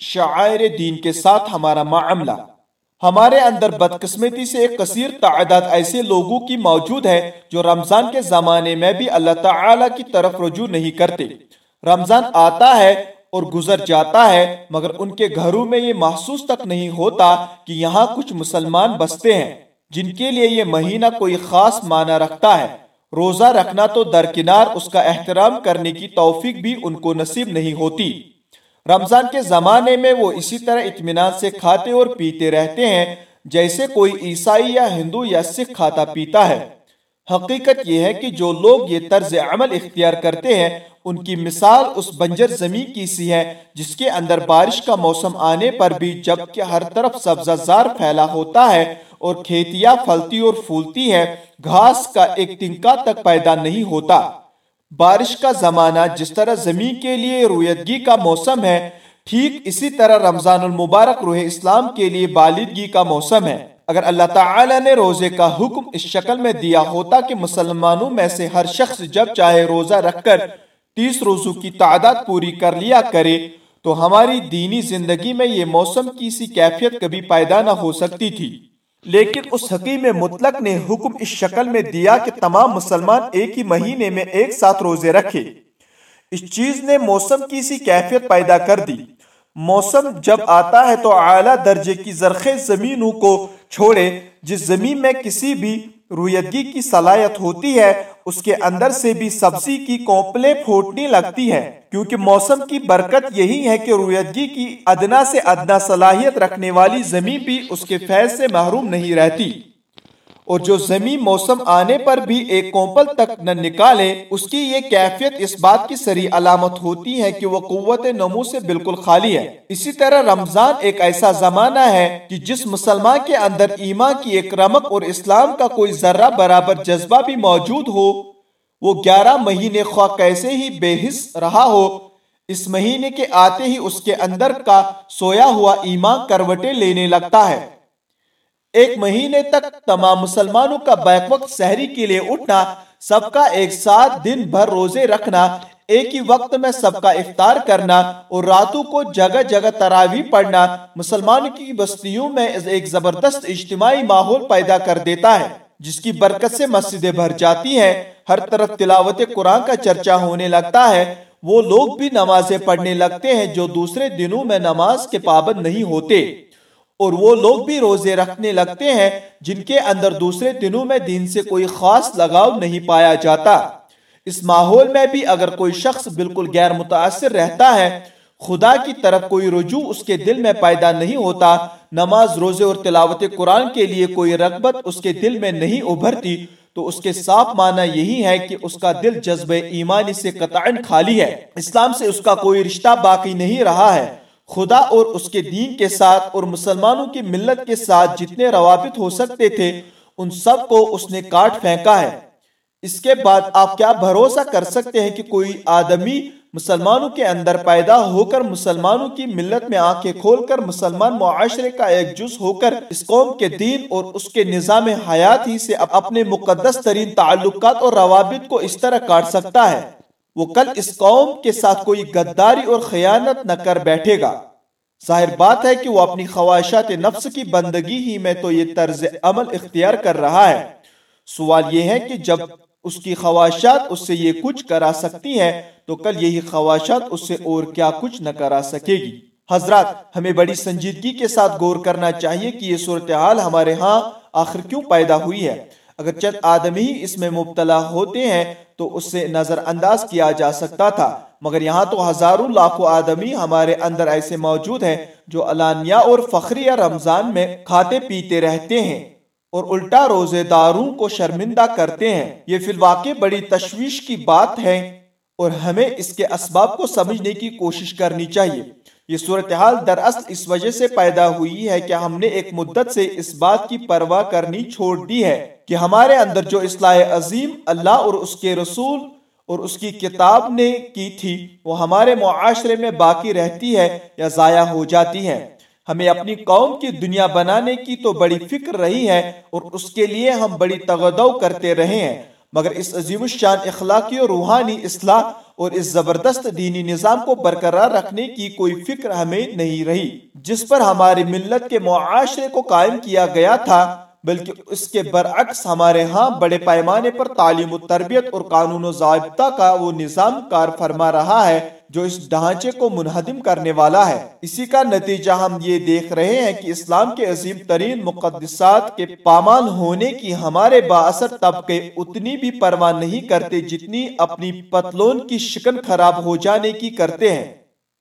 شعائر دین کے ساتھ ہمارا معاملہ۔ ہمارے اندر بدقسمتی سے ایک کثیر تعداد ایسے لوگوں کی موجود ہے جو رمضان کے زمانے میں بھی اللہ تعالی کی طرف رجوع نہیں کرتے۔ رمضان آتا ہے اور گزر جاتا ہے، مگر ان کے گھروں میں یہ محسوس تک نہیں ہوتا کہ یہاں کچھ مسلمان بستے ہیں، جن کے لیے یہ مہینہ کوئی خاص معنی رکھتا ہے۔ روزہ رکھنا تو درکنار اس کا احترام کرنے کی توفیق بھی ان کو نصیب نہیں ہوتی۔ رمضان کے زمانے میں وہ اسی طرح اطمینان سے کھاتے اور پیتے رہتے ہیں، جیسے کوئی عیسائی یا ہندو یا سکھ کھاتا پیتا ہے۔ حقیقت یہ ہے کہ جو لوگ یہ طرز عمل اختیار کرتے ہیں، ان کی مثال اس بنجر زمین کی سی ہے، جس کے اندر بارش کا موسم آنے پر بھی جبکہ ہر طرف سبزہ زار پھیلا ہوتا ہے اور کھیتیاں پھلتی اور پھولتی ہے گھاس کا ایک تنکا تک پیدا نہیں ہوتا۔ بارش کا زمانہ جس طرح زمین کے لیے رویتگی کا موسم ہے، ٹھیک اسی طرح رمضان المبارک روح اسلام کے لیے بالدگی کا موسم ہے۔ اگر اللہ تعالی نے روزے کا حکم اس شکل میں دیا ہوتا کہ مسلمانوں میں سے ہر شخص جب چاہے روزہ رکھ کر تیس روزوں کی تعداد پوری کر لیا کرے، تو ہماری دینی زندگی میں یہ موسم کی سی کیفیت کبھی پیدا نہ ہو سکتی تھی۔ لیکن اس حکیم مطلق نے حکم اس شکل میں دیا کہ تمام مسلمان ایک ہی مہینے میں ایک ساتھ روزے رکھے۔ اس چیز نے موسم کی سی کیفیت پیدا کر دی۔ موسم جب آتا ہے تو اعلیٰ درجے کی زرخیز زمینوں کو چھوڑے۔ جس زمین میں کسی بھی رویدگی کی صلاحیت ہوتی ہے، اس کے اندر سے بھی سبزی کی کوپلے پھوٹنے لگتی ہے کیونکہ موسم کی برکت یہی ہے کہ رویدگی کی ادنا سے ادنا صلاحیت رکھنے والی زمین بھی اس کے فیض سے محروم نہیں رہتی۔ اور جو زمین موسم آنے پر بھی ایک کوپل تک نہ نکالے، اس کی یہ کیفیت اس بات کی سری علامت ہوتی ہے کہ وہ قوت نمو سے بالکل خالی ہے۔ اسی طرح رمضان ایک ایسا زمانہ ہے کہ جس مسلمان کے اندر ایمان کی ایک رمق اور اسلام کا کوئی ذرہ برابر جذبہ بھی موجود ہو، وہ گیارہ مہینے خواہ کیسے ہی بے حص رہا ہو، اس مہینے کے آتے ہی اس کے اندر کا سویا ہوا ایمان کروٹے لینے لگتا ہے۔ ایک مہینے تک تمام مسلمانوں کا بیک وقت سہری کے لیے اٹھنا، سب کا ایک ساتھ دن بھر روزے رکھنا، ایک ہی وقت میں سب کا افطار کرنا اور راتوں کو جگہ جگہ تراوی پڑھنا مسلمان کی بستیوں میں ایک زبردست اجتماعی ماحول پیدا کر دیتا ہے، جس کی برکت سے مسجدیں بھر جاتی ہیں، ہر طرف تلاوت قرآن کا چرچا ہونے لگتا ہے، وہ لوگ بھی نمازیں پڑھنے لگتے ہیں جو دوسرے دنوں میں نماز کے پابند نہیں ہوتے۔ اور وہ لوگ بھی روزے رکھنے لگتے ہیں جن کے اندر دوسرے دنوں میں دین سے کوئی خاص لگاؤ نہیں پایا جاتا۔ اس ماحول میں بھی اگر کوئی شخص بالکل غیر متاثر رہتا ہے، خدا کی طرف کوئی رجوع اس کے دل میں پیدا نہیں ہوتا، نماز، روزے اور تلاوت قرآن کے لیے کوئی رغبت اس کے دل میں نہیں ابھرتی، تو اس کے صاف معنی یہی ہے کہ اس کا دل جذب ایمانی سے قطعن خالی ہے۔ اسلام سے اس کا کوئی رشتہ باقی نہیں رہا ہے۔ خدا اور اس کے دین کے ساتھ اور مسلمانوں کی ملت کے ساتھ جتنے روابط ہو سکتے تھے، ان سب کو اس نے کاٹ پھینکا ہے۔ اس کے بعد آپ کیا بھروسہ کر سکتے ہیں کہ کوئی آدمی مسلمانوں کے اندر پیدا ہو کر مسلمانوں کی ملت میں آنکھیں کھول کر مسلمان معاشرے کا ایک جز ہو کر اس قوم کے دین اور اس کے نظام حیات ہی سے اپنے مقدس ترین تعلقات اور روابط کو اس طرح کاٹ سکتا ہے۔ وہ کل اس قوم کے ساتھ کوئی گداری اور خیانت نہ کر بیٹھے گا۔ ظاہر بات ہے کہ وہ اپنی خواہشات نفس کی بندگی ہی میں تو یہ طرز عمل اختیار کر رہا ہے۔ سوال یہ ہے کہ جب اس کی خواہشات اس سے یہ کچھ کرا سکتی ہیں، تو کل یہی خواہشات اس سے اور کیا کچھ نہ کرا سکے گی۔ حضرات، ہمیں بڑی سنجیدگی کے ساتھ غور کرنا چاہیے کہ یہ صورتحال ہمارے ہاں آخر کیوں پیدا ہوئی ہے۔ اگر چند آدمی اس میں مبتلا ہوتے ہیں تو اس سے نظر انداز کیا جا سکتا تھا۔ مگر یہاں تو ہزاروں لاکھوں آدمی ہمارے اندر ایسے موجود ہیں جو علانیہ اور فخریہ رمضان میں کھاتے پیتے رہتے ہیں اور الٹا روزے داروں کو شرمندہ کرتے ہیں۔ یہ فی الواقع بڑی تشویش کی بات ہے اور ہمیں اس کے اسباب کو سمجھنے کی کوشش کرنی چاہیے۔ یہ صورتحال دراصل اس وجہ سے پیدا ہوئی ہے کہ ہم نے ایک مدت سے اس بات کی پرواہ کرنی چھوڑ دی ہے کہ ہمارے اندر جو اصلاح عظیم اللہ اور اس کے رسول اور اس کی کتاب نے کی تھی، وہ ہمارے معاشرے میں باقی رہتی ہے یا ضائع ہو جاتی ہے۔ ہمیں اپنی قوم کی دنیا بنانے کی تو بڑی فکر رہی ہے اور اس کے لیے ہم بڑی تغدو کرتے رہے ہیں۔ مگر اس عظیم الشان اخلاقی اور روحانی اصلاح اور اس زبردست دینی نظام کو برقرار رکھنے کی کوئی فکر ہمیں نہیں رہی۔ جس پر ہماری ملت کے معاشرے کو قائم کیا گیا تھا بلکہ اس کے برعکس ہمارے ہاں بڑے پیمانے پر تعلیم و تربیت اور قانون و ضابطہ کا وہ نظام کار فرما رہا ہے جو اس ڈھانچے کو منہدم کرنے والا ہے۔ اسی کا نتیجہ ہم یہ دیکھ رہے ہیں کہ اسلام کے عظیم ترین مقدسات کے پامان ہونے کی ہمارے باثر طبقے اتنی بھی پرواہ نہیں کرتے جتنی اپنی پتلون کی شکن خراب ہو جانے کی کرتے ہیں۔